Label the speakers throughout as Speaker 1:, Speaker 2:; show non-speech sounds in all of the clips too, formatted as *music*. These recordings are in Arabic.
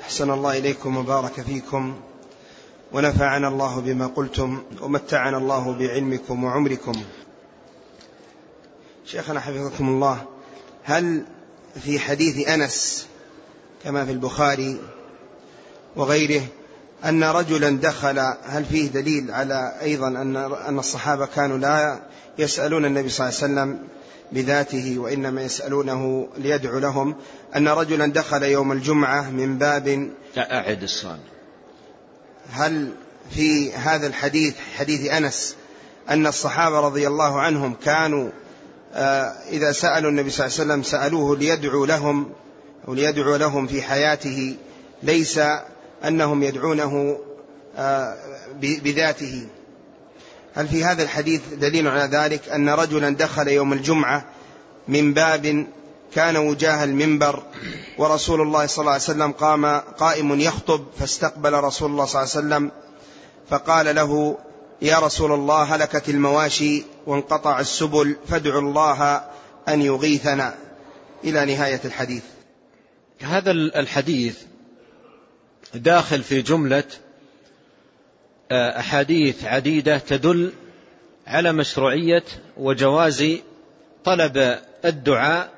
Speaker 1: أحسن الله إليكم وبارك فيكم ونفعنا الله بما قلتم ومتعنا الله بعلمكم وعمركم. شيخنا حفظكم الله هل في حديث أنس كما في البخاري وغيره أن رجلا دخل هل فيه دليل على أيضا أن أن الصحابة كانوا لا يسألون النبي صلى الله عليه وسلم بذاته وإنما يسألونه ليدعو لهم أن رجلا دخل يوم الجمعة من باب
Speaker 2: أعد السؤال
Speaker 1: هل في هذا الحديث حديث أنس أن الصحابة رضي الله عنهم كانوا آه، إذا سألوا النبي صلى الله عليه وسلم سألوه ليدعو لهم أو ليدعو لهم في حياته ليس أنهم يدعونه آه، بذاته. هل في هذا الحديث دليل على ذلك أن رجلا دخل يوم الجمعة من باب كان وجاه المنبر ورسول الله صلى الله عليه وسلم قام قائم يخطب فاستقبل رسول الله صلى الله عليه وسلم فقال له يا رسول الله هلكت المواشي وانقطع السبل فادعوا الله أن يغيثنا. إلى نهاية الحديث.
Speaker 2: هذا الحديث داخل في جملة أحاديث عديدة تدل على مشروعية وجواز طلب الدعاء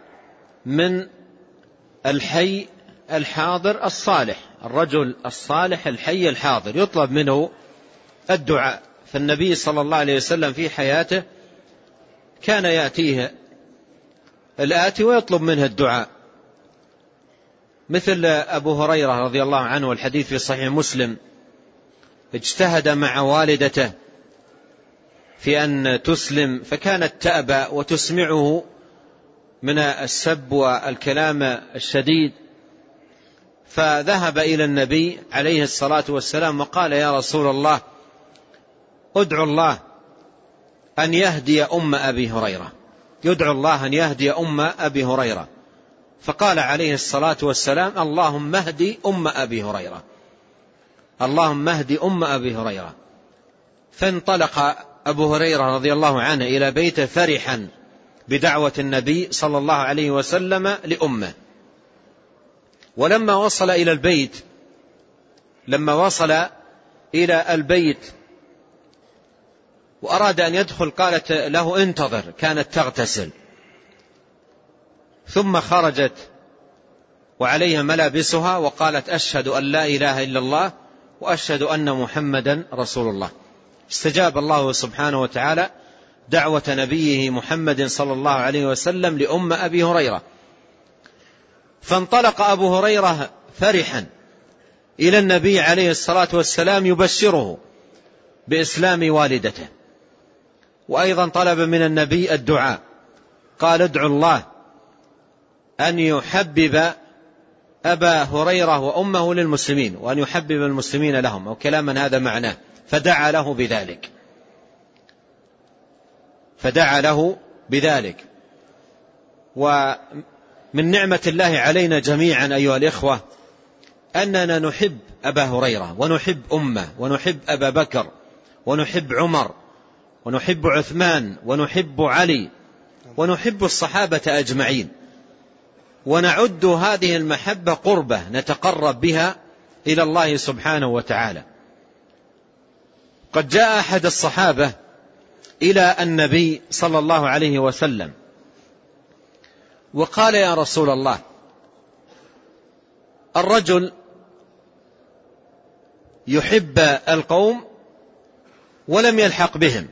Speaker 2: من الحي الحاضر الصالح الرجل الصالح الحي الحاضر يطلب منه الدعاء. فالنبي صلى الله عليه وسلم في حياته كان يأتيه الآتي ويطلب منه الدعاء. مثل أبو هريرة رضي الله عنه والحديث في صحيح مسلم. اجتهد مع والدته في أن تسلم فكانت تأبى وتسمعه من السب والكلام الشديد. فذهب إلى النبي عليه الصلاة والسلام وقال يا رسول الله ادعو الله أن يهدي أم أبي هريرة. يدعو الله أن يهدي أم أبي هريرة. فقال عليه الصلاة والسلام اللهم اهدي أم أبي هريرة. اللهم اهدي أم أبي هريرة. فانطلق أبو هريرة رضي الله عنه إلى بيته فرحا بدعوة النبي صلى الله عليه وسلم لأمه. ولما وصل إلى البيت لما وصل إلى البيت وأراد أن يدخل قالت له انتظر كانت تغتسل. ثم خرجت وعليها ملابسها وقالت أشهد أن لا إله إلا الله وأشهد أن محمدا رسول الله. استجاب الله سبحانه وتعالى دعوة نبيه محمد صلى الله عليه وسلم لأم أبي هريرة. فانطلق أبو هريرة فرحا إلى النبي عليه الصلاة والسلام يبشره بإسلام والدته. وأيضا طلب من النبي الدعاء. قال ادعو الله أن يحبب أبا هريرة وأمه للمسلمين وأن يحبب المسلمين لهم أو كلاما هذا معناه فدعا له بذلك. فدعا له بذلك. ومن نعمة الله علينا جميعا أيها الإخوة أننا نحب أبا هريرة ونحب أمه ونحب أبا بكر ونحب عمر ونحب عثمان ونحب علي ونحب الصحابة أجمعين. ونعد هذه المحبة قربة نتقرب بها إلى الله سبحانه وتعالى. قد جاء أحد الصحابة إلى النبي صلى الله عليه وسلم وقال يا رسول الله الرجل يحب القوم ولم يلحق بهم.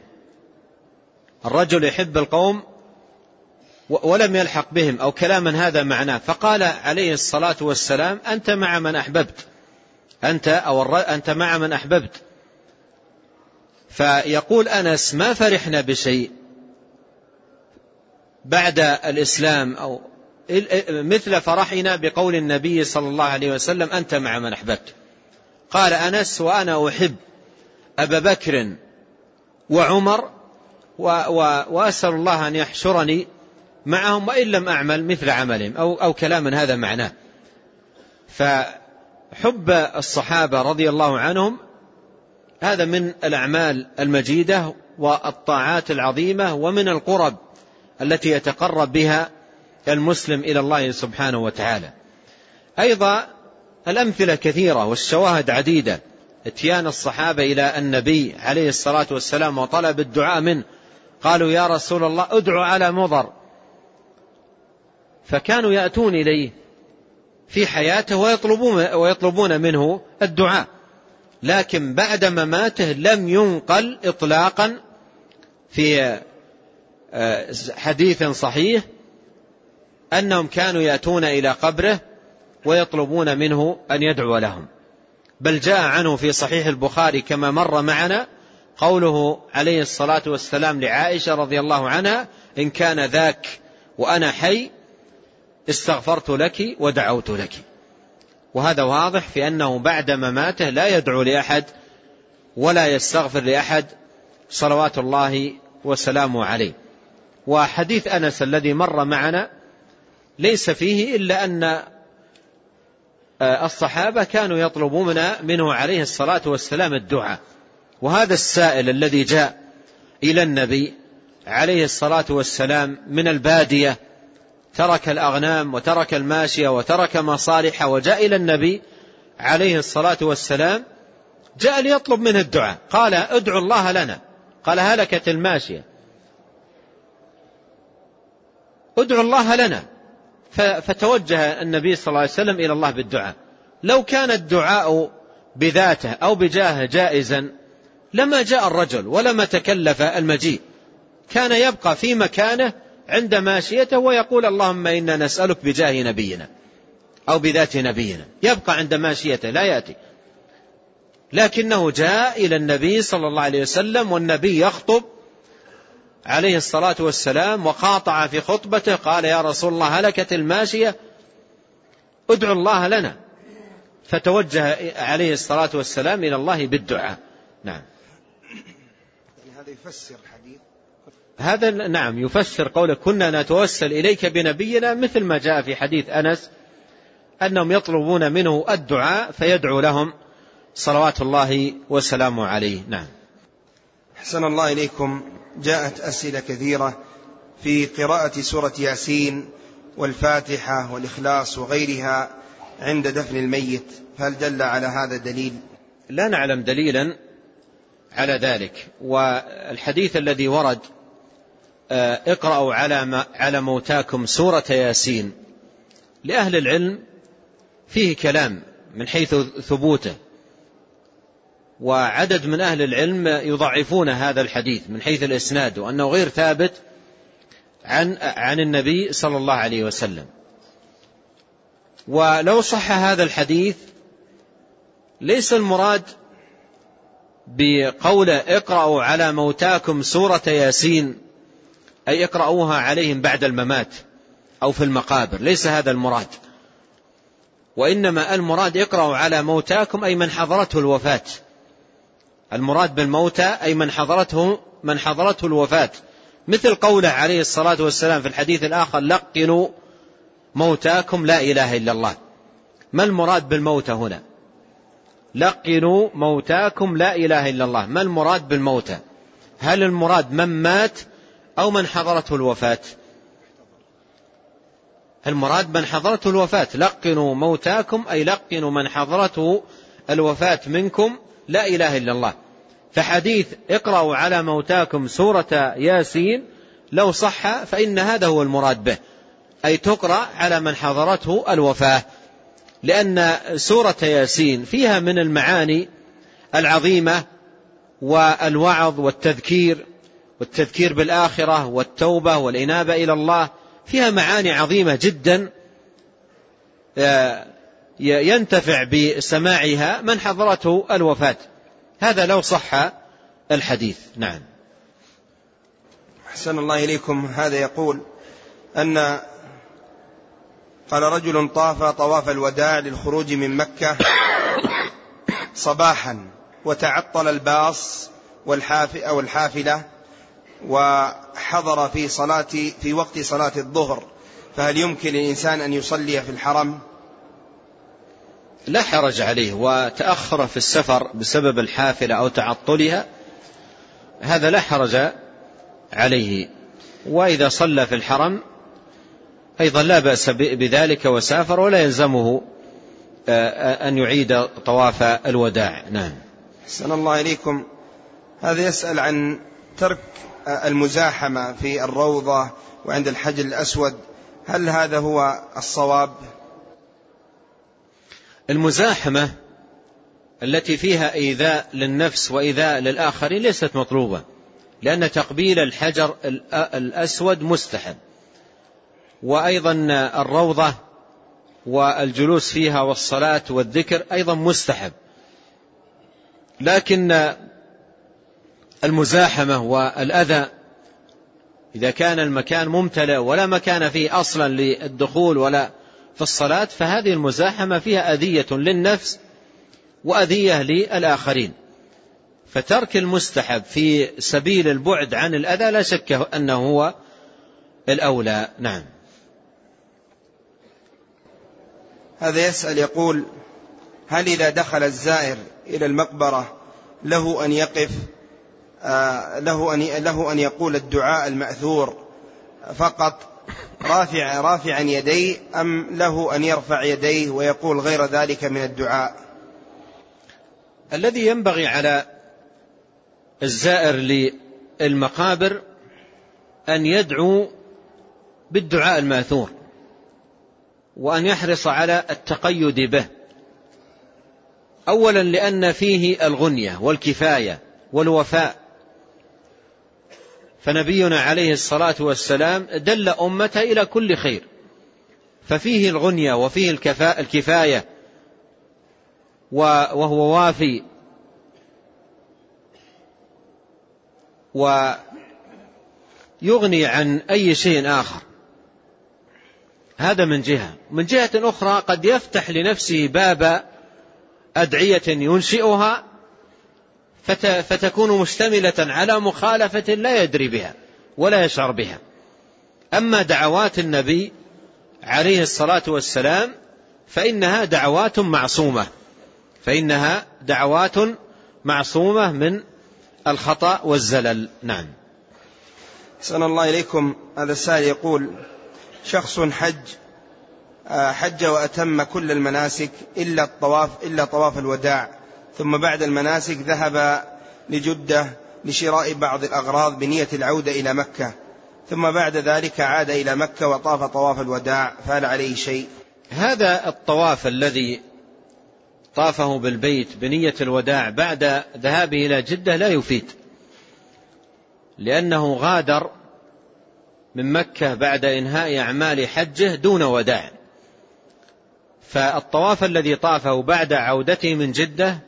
Speaker 2: الرجل يحب القوم ولم يلحق بهم أو كلاما هذا معناه. فقال عليه الصلاة والسلام أنت مع من أحببت. أنت, أو أنت مع من أحببت. فيقول أنس ما فرحنا بشيء بعد الإسلام أو مثل فرحنا بقول النبي صلى الله عليه وسلم أنت مع من أحببت. قال أنس وأنا أحب أبا بكر وعمر وأسأل الله أن يحشرني معهم وإن لم أعمل مثل عملهم أو, أو كلاما هذا معناه. فحب الصحابة رضي الله عنهم هذا من الأعمال المجيدة والطاعات العظيمة ومن القرب التي يتقرب بها المسلم إلى الله سبحانه وتعالى. أيضا الأمثلة كثيرة والشواهد عديدة. اتيان الصحابة إلى النبي عليه الصلاة والسلام وطلب الدعاء منه. قالوا يا رسول الله ادعو على مضر. فكانوا يأتون إليه في حياته ويطلبون, ويطلبون منه الدعاء. لكن بعد مماته لم ينقل إطلاقا في آه، حديث صحيح أنهم كانوا يأتون إلى قبره ويطلبون منه أن يدعو لهم. بل جاء عنه في صحيح البخاري كما مر معنا قوله عليه الصلاة والسلام لعائشة رضي الله عنها إن كان ذاك وأنا حي استغفرت لك ودعوت لك. وهذا واضح في أنه بعد مماته لا يدعو لأحد ولا يستغفر لأحد صلوات الله وسلامه عليه. وحديث أنس الذي مر معنا ليس فيه إلا أن آه، الصحابة كانوا يطلبون منه عليه الصلاة والسلام الدعاء. وهذا السائل الذي جاء إلى النبي عليه الصلاة والسلام من البادية ترك الأغنام وترك الماشية وترك مصالح وجاء إلى النبي عليه الصلاة والسلام جاء ليطلب منه الدعاء قال ادعو الله لنا قال هلكت الماشية. ادعو الله لنا. فتوجه النبي صلى الله عليه وسلم إلى الله بالدعاء. لو كان الدعاء بذاته أو بجاهه جائزا لما جاء الرجل ولما تكلف المجيء. كان يبقى في مكانه عند ماشيته ويقول اللهم إنا نسألك بجاه نبينا أو بذات نبينا. يبقى عند ماشيته لا يأتي. لكنه جاء إلى النبي صلى الله عليه وسلم والنبي يخطب عليه الصلاة والسلام وقاطع في خطبته قال يا رسول الله هلكت الماشية ادعو الله لنا. فتوجه عليه الصلاة والسلام إلى الله بالدعاء. نعم.
Speaker 1: يعني هذا يفسر الحديث.
Speaker 2: هذا نعم يفسر قوله كنا نتوسل إليك بنبينا مثل ما جاء في حديث أنس أنهم يطلبون منه الدعاء فيدعو لهم صلوات الله وسلامه عليه. نعم.
Speaker 1: حسن الله إليكم. جاءت أسئلة كثيرة في قراءة سورة ياسين والفاتحة والإخلاص وغيرها عند دفن الميت فهل دل على هذا دليل؟
Speaker 2: لا نعلم دليلا على ذلك والحديث الذي ورد اقرأوا على على موتاكم سورة ياسين. لأهل العلم فيه كلام من حيث ثبوته وعدد من أهل العلم يضعفون هذا الحديث من حيث الإسناد وأنه غير ثابت عن عن النبي صلى الله عليه وسلم. ولو صح هذا الحديث ليس المراد بقوله اقرأوا على موتاكم سورة ياسين أي اقرأوها عليهم بعد الممات أو في المقابر. ليس هذا المراد. وإنما المراد اقرأوا على موتاكم أي من حضرته الوفاة. المراد بالموتى أي من حضرته من حضرته الوفاة. مثل قوله عليه الصلاة والسلام في الحديث الآخر لقنوا موتاكم لا إله إلا الله. ما المراد بالموتى هنا؟ لقنوا موتاكم لا إله إلا الله. ما المراد بالموتى؟ هل المراد من مات؟ أو من حضرته الوفاة. المراد من حضرته الوفاة. لقنوا موتاكم أي لقنوا من حضرته الوفاة منكم. لا إله إلا الله. فحديث اقرأوا على موتاكم سورة ياسين. لو صح فإن هذا هو المراد به. أي تقرأ على من حضرته الوفاة. لأن سورة ياسين فيها من المعاني العظيمة والوعظ والتذكير والتذكير بالآخرة والتوبة والإنابة إلى الله فيها معاني عظيمة جدا آه، ينتفع بسماعها من حضرته الوفاة. هذا لو صح الحديث. نعم.
Speaker 1: أحسن الله إليكم. هذا يقول أن قال رجل طاف طواف الوداع للخروج من مكة *coughs* صباحا وتعطل الباص والحافئة أو الحافلة وحضر في صلاة في وقت صلاة الظهر. فهل يمكن للإنسان أن يصلي في الحرم؟
Speaker 2: لا حرج عليه. وتأخر في السفر بسبب الحافلة أو تعطلها هذا لا حرج عليه. وإذا صلى في الحرم أيضا لا بأس بذلك وسافر ولا يلزمه أن يعيد طواف الوداع. نعم.
Speaker 1: حسن الله إليكم. هذا يسأل عن ترك المزاحمة في الروضة وعند الحجر الأسود هل هذا هو الصواب؟
Speaker 2: المزاحمة التي فيها إيذاء للنفس وإيذاء للآخرين ليست مطلوبة لأن تقبيل الحجر الأسود مستحب. وأيضا الروضة والجلوس فيها والصلاة والذكر أيضا مستحب. لكن المزاحمة والأذى. إذا كان المكان ممتلئ ولا مكان فيه أصلا للدخول ولا في الصلاة فهذه المزاحمة فيها أذية للنفس وأذية للآخرين. فترك المستحب في سبيل البعد عن الأذى لا شك أنه هو الأولى. نعم.
Speaker 1: هذا يسأل يقول هل إذا دخل الزائر إلى المقبرة له أن يقف؟ له أن له أن يقول الدعاء المأثور فقط رافع رافعا يديه أم له أن يرفع يديه ويقول غير ذلك من الدعاء؟
Speaker 2: الذي ينبغي على الزائر للمقابر أن يدعو بالدعاء المأثور وأن يحرص على التقيد به. أولا لأن فيه الغنية والكفاية والوفاء. فنبينا عليه الصلاة والسلام دل أمته إلى كل خير. ففيه الغنية وفيه الكفاية وهو وافي. ويغني عن أي شيء آخر. هذا من جهة. من جهة أخرى قد يفتح لنفسه باب أدعية ينشئها فتكون مشتملة على مخالفة لا يدري بها ولا يشعر بها. أما دعوات النبي عليه الصلاة والسلام فإنها دعوات معصومة. فإنها دعوات معصومة من الخطأ والزلل. نعم.
Speaker 1: سأل الله إليكم. هذا السائل يقول شخص حج آه، حج وأتم كل المناسك إلا الطواف إلا طواف الوداع. ثم بعد المناسك ذهب لجدة لشراء بعض الأغراض بنية العودة إلى مكة. ثم بعد ذلك عاد إلى مكة وطاف طواف الوداع فهل عليه شيء.
Speaker 2: هذا الطواف الذي طافه بالبيت بنية الوداع بعد ذهابه إلى جدة لا يفيد لأنه غادر من مكة بعد إنهاء أعمال حجه دون وداع. فالطواف الذي طافه بعد عودته من جدة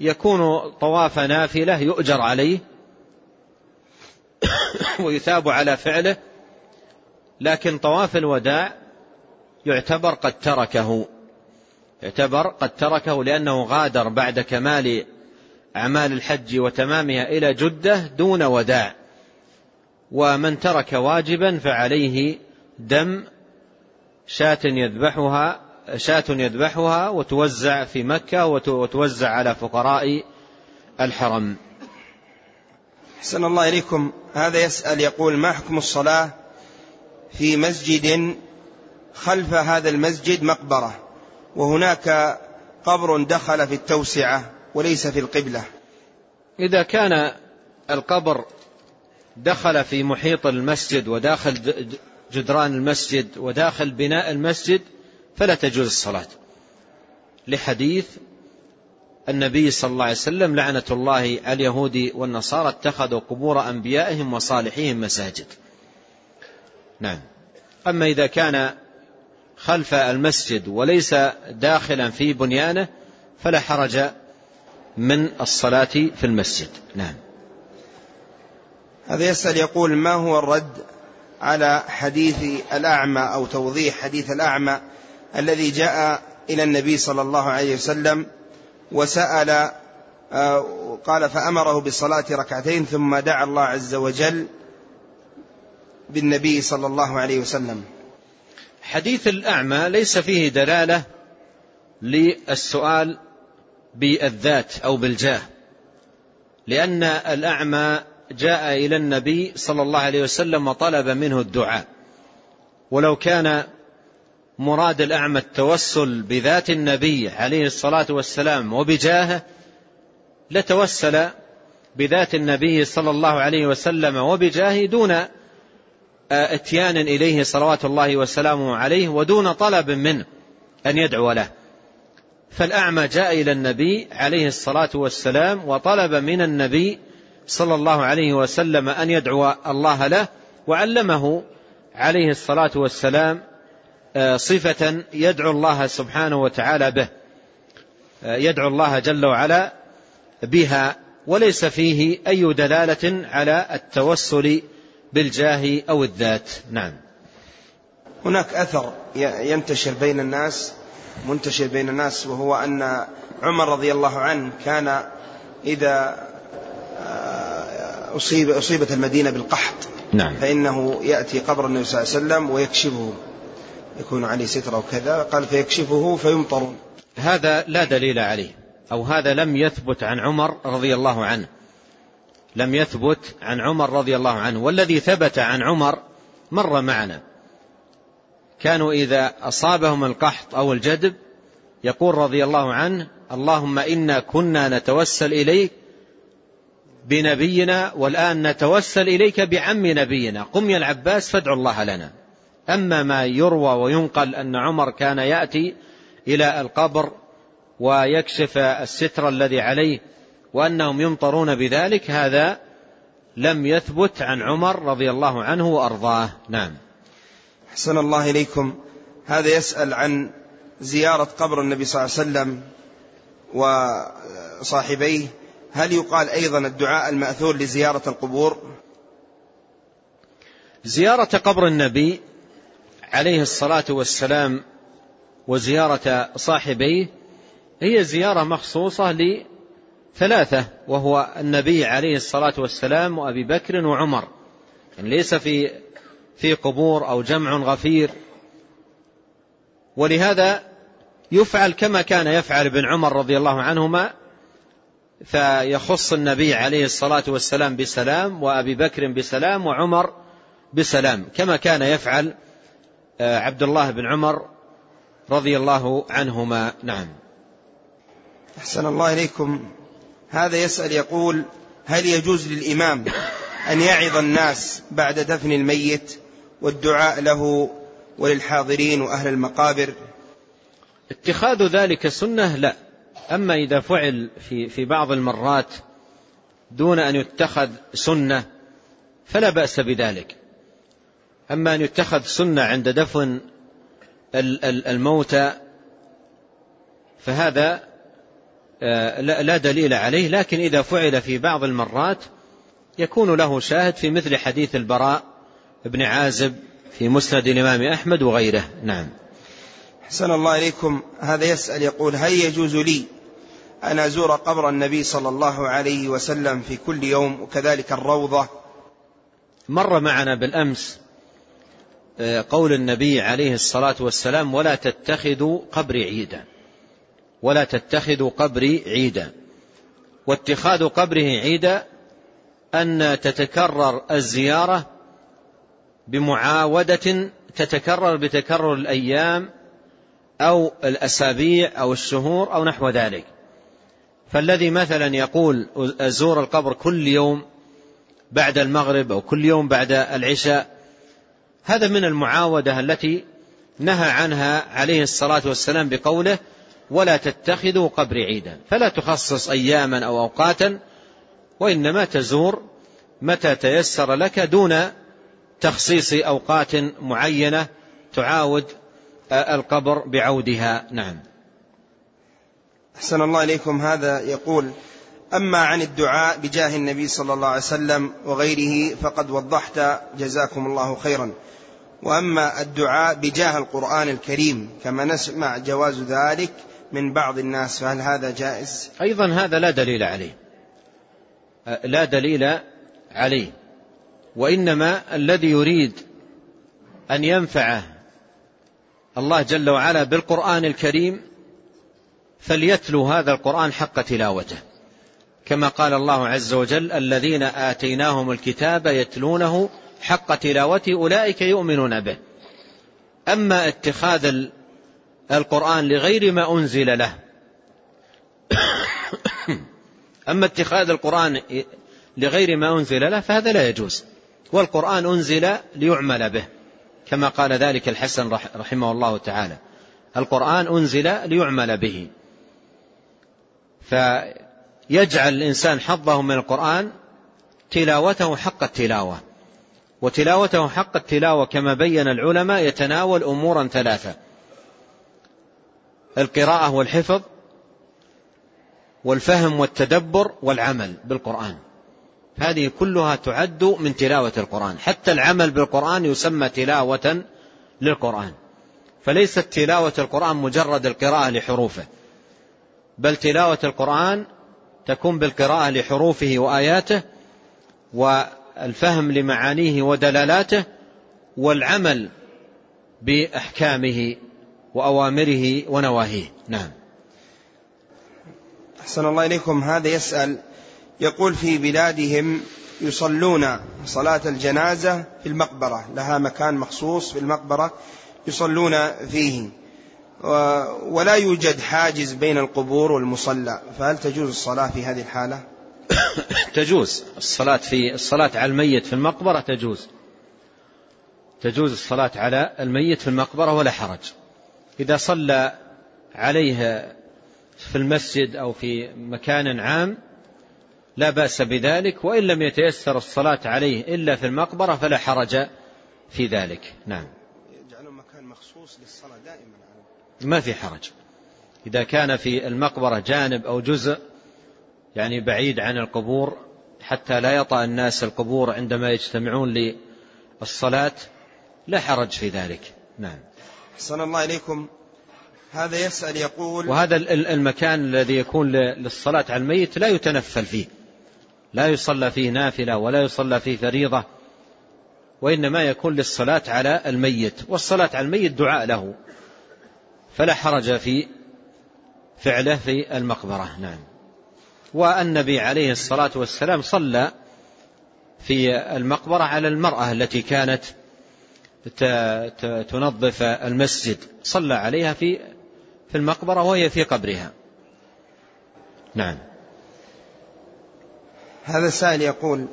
Speaker 2: يكون طواف نافلة يؤجر عليه *coughs* ويثاب على فعله لكن طواف الوداع يعتبر قد تركه يعتبر قد تركه لأنه غادر بعد كمال أعمال الحج وتمامها إلى جدة دون وداع. ومن ترك واجبا فعليه دم شاة يذبحها شاة يذبحها وتوزع في مكة وتوزع على فقراء الحرم.
Speaker 1: حسن الله إليكم. هذا يسأل يقول ما حكم الصلاة في مسجد خلف هذا المسجد مقبرة؟ وهناك قبر دخل في التوسعة وليس في القبلة.
Speaker 2: إذا كان القبر دخل في محيط المسجد وداخل جدران المسجد وداخل بناء المسجد فلا تجوز الصلاة. لحديث النبي صلى الله عليه وسلم لعنة الله اليهود والنصارى اتخذوا قبور أنبيائهم وصالحيهم مساجد. نعم. أما إذا كان خلف المسجد وليس داخلا في بنيانه فلا حرج من الصلاة في المسجد. نعم.
Speaker 1: هذا يسأل يقول ما هو الرد على حديث الأعمى أو توضيح حديث الأعمى الذي جاء إلى النبي صلى الله عليه وسلم وسأل آه، قال فأمره بالصلاة ركعتين ثم دعا الله عز وجل بالنبي صلى الله عليه وسلم.
Speaker 2: حديث الأعمى ليس فيه دلالة للسؤال بالذات أو بالجاه لأن الأعمى جاء إلى النبي صلى الله عليه وسلم وطلب منه الدعاء ولو كان مراد الأعمى التوسل بذات النبي عليه الصلاة والسلام وبجاهه لتوسل بذات النبي صلى الله عليه وسلم وبجاهه دون إتيان إليه صلوات الله وسلامه عليه ودون طلب منه أن يدعو له. فالأعمى جاء إلى النبي عليه الصلاة والسلام وطلب من النبي صلى الله عليه وسلم أن يدعو الله له وعلمه عليه الصلاة والسلام آه، صفة يدعو الله سبحانه وتعالى به. آه، يدعو الله جل وعلا بها وليس فيه أي دلالة على التوسل بالجاه أو الذات. نعم.
Speaker 1: هناك أثر ينتشر بين الناس منتشر بين الناس وهو أن عمر رضي الله عنه كان إذا آه، أصيب أصيبت المدينة بالقحط
Speaker 2: نعم.
Speaker 1: فإنه يأتي قبر النبي صلى الله عليه وسلم ويكشفه. يكون عليه ستر أو كذا قال فيكشفه فيمطرون.
Speaker 2: هذا لا دليل عليه أو هذا لم يثبت عن عمر رضي الله عنه. لم يثبت عن عمر رضي الله عنه. والذي ثبت عن عمر مر معنا. كانوا إذا أصابهم القحط أو الجدب يقول رضي الله عنه اللهم إنا كنا نتوسل إليك بنبينا والآن نتوسل إليك بعم نبينا. قم يا العباس فادعوا الله لنا. أما ما يروى وينقل أن عمر كان يأتي إلى القبر ويكشف الستر الذي عليه وأنهم يمطرون بذلك هذا لم يثبت عن عمر رضي الله عنه وأرضاه. نعم.
Speaker 1: أحسن الله إليكم. هذا يسأل عن زيارة قبر النبي صلى الله عليه وسلم وصاحبيه. هل يقال أيضا الدعاء المأثور لزيارة القبور؟
Speaker 2: زيارة قبر النبي عليه الصلاة والسلام وزيارة صاحبيه هي زيارة مخصوصة لثلاثة وهو النبي عليه الصلاة والسلام وأبي بكر وعمر. يعني ليس في في قبور أو جمع غفير. ولهذا يفعل كما كان يفعل ابن عمر رضي الله عنهما فيخص النبي عليه الصلاة والسلام بسلام وأبي بكر بسلام وعمر بسلام كما كان يفعل عبد الله بن عمر رضي الله عنهما. نعم.
Speaker 1: أحسن الله إليكم. هذا يسأل يقول هل يجوز للإمام أن يعظ الناس بعد دفن الميت والدعاء له وللحاضرين وأهل المقابر؟
Speaker 2: اتخاذ ذلك سنة لا. أما إذا فعل في, في بعض المرات دون أن يتخذ سنة فلا بأس بذلك. أما أن يتخذ سنة عند دفن الموتى فهذا آه، لا دليل عليه لكن إذا فعل في بعض المرات يكون له شاهد في مثل حديث البراء بن عازب في مسند الإمام أحمد وغيره. نعم.
Speaker 1: حسن الله إليكم. هذا يسأل يقول هل يجوز لي أن أزور قبر النبي صلى الله عليه وسلم في كل يوم وكذلك الروضة؟
Speaker 2: مر معنا بالأمس قول النبي عليه الصلاة والسلام ولا تتخذوا قبري عيدا. ولا تتخذوا قبري عيدا. واتخاذ قبره عيدا أن تتكرر الزيارة بمعاودة تتكرر بتكرر الأيام أو الأسابيع أو الشهور أو نحو ذلك. فالذي مثلا يقول أزور القبر كل يوم بعد المغرب أو كل يوم بعد العشاء هذا من المعاودة التي نهى عنها عليه الصلاة والسلام بقوله ولا تتخذوا قبر عيدا. فلا تخصص أياما أو أوقاتا وإنما تزور متى تيسر لك دون تخصيص أوقات معينة تعاود القبر بعودها. نعم.
Speaker 1: أحسن الله إليكم. هذا يقول أما عن الدعاء بجاه النبي صلى الله عليه وسلم وغيره فقد وضحت جزاكم الله خيرا. وأما الدعاء بجاه القرآن الكريم كما نسمع جواز ذلك من بعض الناس فهل هذا جائز؟
Speaker 2: أيضا هذا لا دليل عليه. لا دليل عليه. وإنما الذي يريد أن ينفعه الله جل وعلا بالقرآن الكريم فليتلو هذا القرآن حق تلاوته. كما قال الله عز وجل الذين آتيناهم الكتاب يتلونه حق تلاوته أولئك يؤمنون به. أما اتخاذ القرآن لغير ما أنزل له. *coughs* أما اتخاذ القرآن لغير ما أنزل له فهذا لا يجوز. والقرآن أنزل ليعمل به كما قال ذلك الحسن رحمه الله تعالى. القرآن أنزل ليعمل به. فيجعل الإنسان حظه من القرآن تلاوته حق التلاوة. وتلاوته حق التلاوة كما بين العلماء يتناول أمورا ثلاثة. القراءة والحفظ والفهم والتدبر والعمل بالقرآن. هذه كلها تعد من تلاوة القرآن. حتى العمل بالقرآن يسمى تلاوة للقرآن. فليست تلاوة القرآن مجرد القراءة لحروفه. بل تلاوة القرآن تكون بالقراءة لحروفه وآياته والفهم لمعانيه ودلالاته والعمل بأحكامه وأوامره ونواهيه. نعم.
Speaker 1: أحسن الله إليكم. هذا يسأل يقول في بلادهم يصلون صلاة الجنازة في المقبرة لها مكان مخصوص في المقبرة يصلون فيه ولا يوجد حاجز بين القبور والمصلى فهل تجوز الصلاة في هذه الحالة؟ *coughs*
Speaker 2: تجوز. الصلاة في الصلاة على الميت في المقبرة تجوز. تجوز الصلاة على الميت في المقبرة ولا حرج. إذا صلى عليه في المسجد أو في مكان عام لا بأس بذلك وإن لم يتيسر الصلاة عليه إلا في المقبرة فلا حرج في ذلك. نعم.
Speaker 1: يجعلون مكان مخصوص للصلاة دائما.
Speaker 2: ما في حرج. إذا كان في المقبرة جانب أو جزء يعني بعيد عن القبور حتى لا يطأ الناس القبور عندما يجتمعون للصلاة لا حرج في ذلك. نعم.
Speaker 1: أحسن الله إليكم. هذا يسأل يقول
Speaker 2: وهذا المكان الذي يكون للصلاة على الميت لا يتنفل فيه. لا يصلى فيه نافلة ولا يصلى فيه فريضة وإنما يكون للصلاة على الميت والصلاة على الميت دعاء له. فلا حرج في فعله في المقبرة. نعم. والنبي عليه الصلاة والسلام صلى في المقبرة على المرأة التي كانت تنظف المسجد. صلى عليها في في المقبرة وهي في قبرها. نعم.
Speaker 1: هذا السائل يقول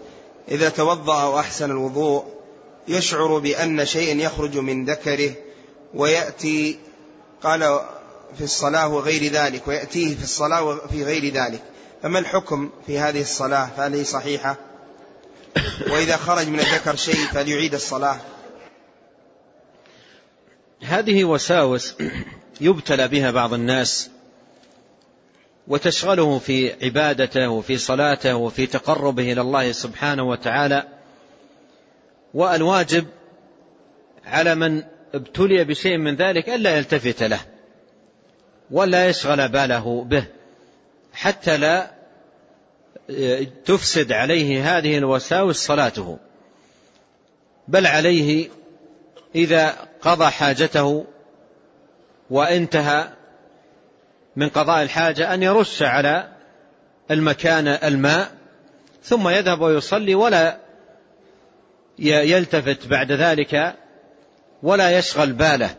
Speaker 1: إذا توضأ وأحسن الوضوء يشعر بأن شيء يخرج من ذكره ويأتي قال في الصلاة وغير ذلك ويأتيه في الصلاة وفي غير ذلك. فما الحكم في هذه الصلاة؟ فهل هي صحيحة. وإذا خرج من الذكر شيء فليعيد الصلاة.
Speaker 2: هذه وساوس يبتلى بها بعض الناس وتشغله في عبادته وفي صلاته وفي تقربه إلى الله سبحانه وتعالى. والواجب على من ابتلي بشيء من ذلك الا يلتفت له ولا يشغل باله به حتى لا تفسد عليه هذه الوساوس صلاته. بل عليه إذا قضى حاجته وانتهى من قضاء الحاجة أن يرش على المكان الماء ثم يذهب ويصلي ولا يلتفت بعد ذلك ولا يشغل باله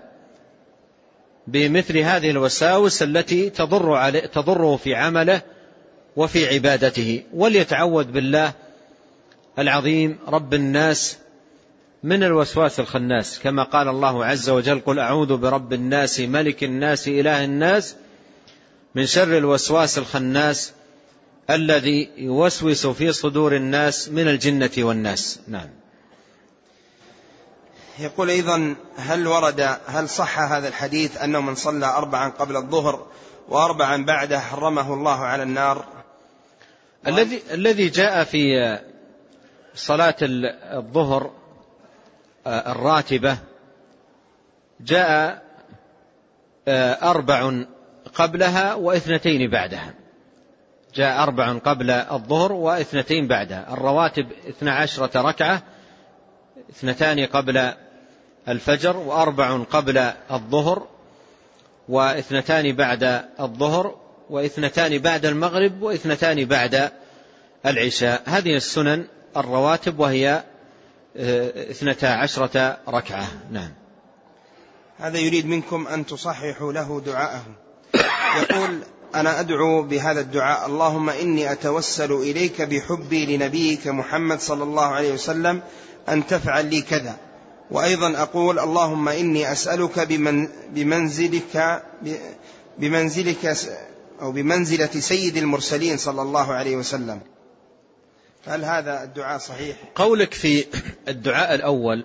Speaker 2: بمثل هذه الوساوس التي تضر عليه تضره في عمله وفي عبادته وليتعوذ بالله العظيم رب الناس من الوسواس الخناس. كما قال الله عز وجل قل أعوذ برب الناس ملك الناس إله الناس من شر الوسواس الخناس الذي يوسوس في صدور الناس من الجنة والناس. نعم.
Speaker 1: يقول أيضا هل ورد هل صح هذا الحديث أنه من صلى أربعا قبل الظهر وأربعا بعده حرمه الله على النار
Speaker 2: الذي الذي جاء في صلاة الظهر آه، الراتبة جاء آه، أربع قبلها واثنتين بعدها. جاء أربع قبل الظهر واثنتين بعدها. الرواتب اثنى عشرة ركعة اثنتان قبل الفجر وأربع قبل الظهر واثنتان بعد الظهر. واثنتان بعد المغرب واثنتان بعد العشاء. هذه السنن الرواتب وهي آه، اثنتا عشرة ركعة. نعم.
Speaker 1: هذا يريد منكم أن تصححوا له دعاءه. يقول أنا أدعو بهذا الدعاء اللهم إني أتوسل إليك بحبي لنبيك محمد صلى الله عليه وسلم أن تفعل لي كذا. وأيضا أقول اللهم إني أسألك بمن بمنزلك بمنزلك أو بمنزلة سيد المرسلين صلى الله عليه وسلم. هل هذا الدعاء صحيح؟
Speaker 2: قولك في الدعاء الأول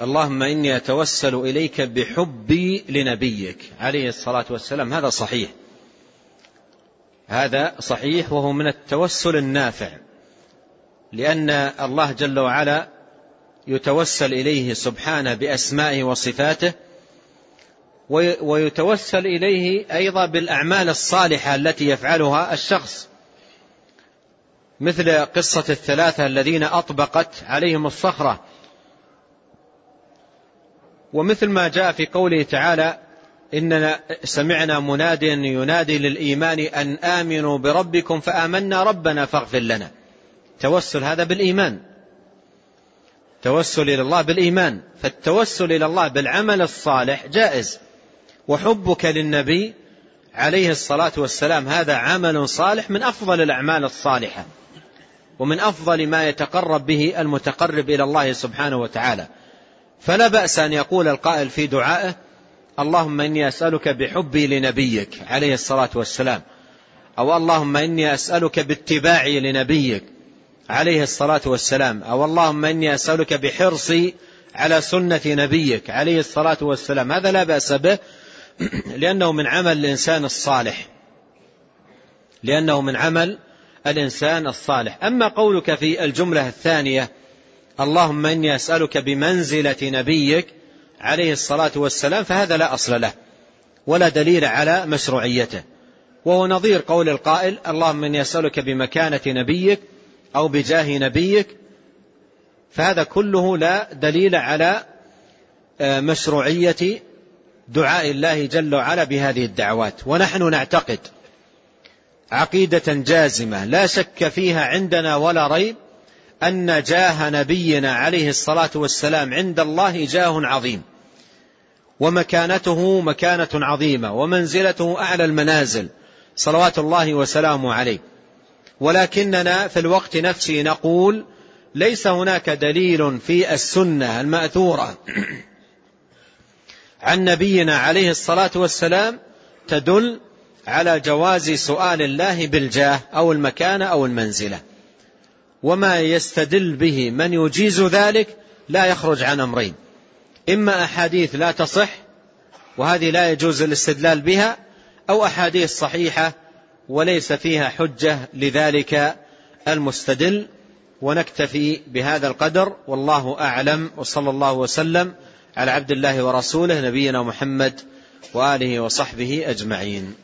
Speaker 2: اللهم إني أتوسل إليك بحبي لنبيك. عليه الصلاة والسلام هذا صحيح. هذا صحيح وهو من التوسل النافع. لأن الله جل وعلا يتوسل إليه سبحانه بأسمائه وصفاته ويتوسل إليه أيضا بالأعمال الصالحة التي يفعلها الشخص. مثل قصة الثلاثة الذين أطبقت عليهم الصخرة. ومثل ما جاء في قوله تعالى إننا سمعنا مناد ينادي للإيمان أن آمنوا بربكم فآمنا ربنا فاغفر لنا. توسل هذا بالإيمان. توسل إلى الله بالإيمان. فالتوسل إلى الله بالعمل الصالح جائز. وحبك للنبي عليه الصلاة والسلام هذا عمل صالح من أفضل الأعمال الصالحة ومن أفضل ما يتقرب به المتقرب إلى الله سبحانه وتعالى. فلا بأس أن يقول القائل في دعائه اللهم إني أسألك بحبي لنبيك عليه الصلاة والسلام أو اللهم إني أسألك باتباعي لنبيك عليه الصلاة والسلام أو اللهم إني أسألك بحرصي على سنة نبيك عليه الصلاة والسلام. هذا لا بأس به *clears throat* لأنه من عمل الإنسان الصالح. لأنه من عمل الإنسان الصالح. أما قولك في الجملة الثانية اللهم إني أسألك بمنزلة نبيك عليه الصلاة والسلام فهذا لا أصل له ولا دليل على مشروعيته. وهو نظير قول القائل اللهم إني أسألك بمكانة نبيك أو بجاه نبيك فهذا كله لا دليل على آه، مشروعية دعاء الله جل وعلا بهذه الدعوات. ونحن نعتقد عقيدة جازمة لا شك فيها عندنا ولا ريب أن جاه نبينا عليه الصلاة والسلام عند الله جاه عظيم. ومكانته مكانة عظيمة ومنزلته أعلى المنازل صلوات الله وسلامه عليه. ولكننا في الوقت نفسه نقول ليس هناك دليل في السنة المأثورة. *clears throat* عن نبينا عليه الصلاة والسلام تدل على جواز سؤال الله بالجاه أو المكانة أو المنزلة. وما يستدل به من يجيز ذلك لا يخرج عن أمرين. إما أحاديث لا تصح وهذه لا يجوز الاستدلال بها أو أحاديث صحيحة وليس فيها حجة لذلك المستدل. ونكتفي بهذا القدر والله أعلم وصلى الله وسلم على عبد الله ورسوله نبينا محمد وآله وصحبه أجمعين.